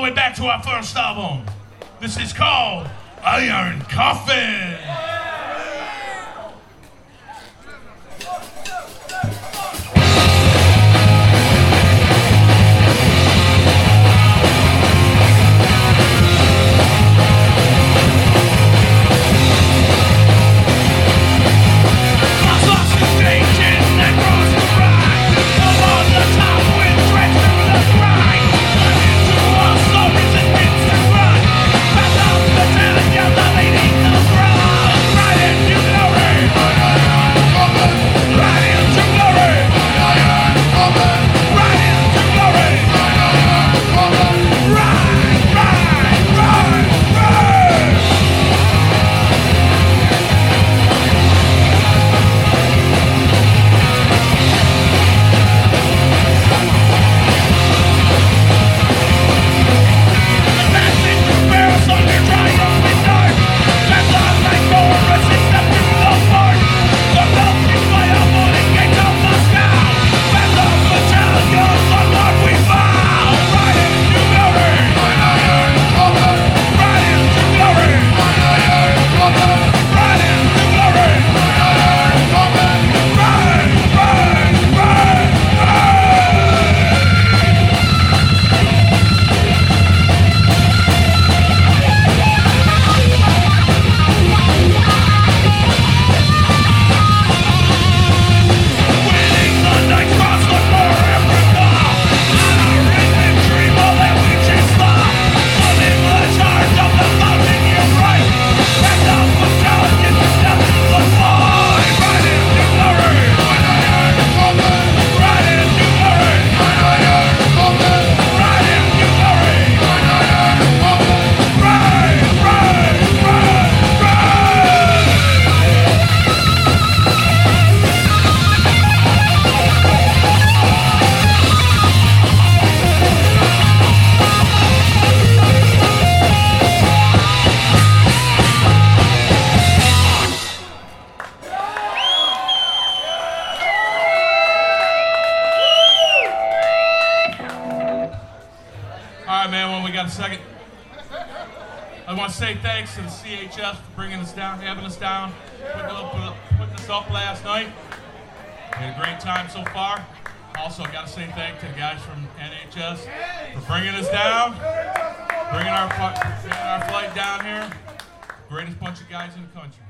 the way back to our first album. This is called Iron Coffin. Got a second. I want to say thanks to the CHS for bringing us down, having us down, putting, up, putting us up last night. We had a great time so far. Also, got to say thanks to the guys from NHS for bringing us down, bringing our, bringing our flight down here. Greatest bunch of guys in the country.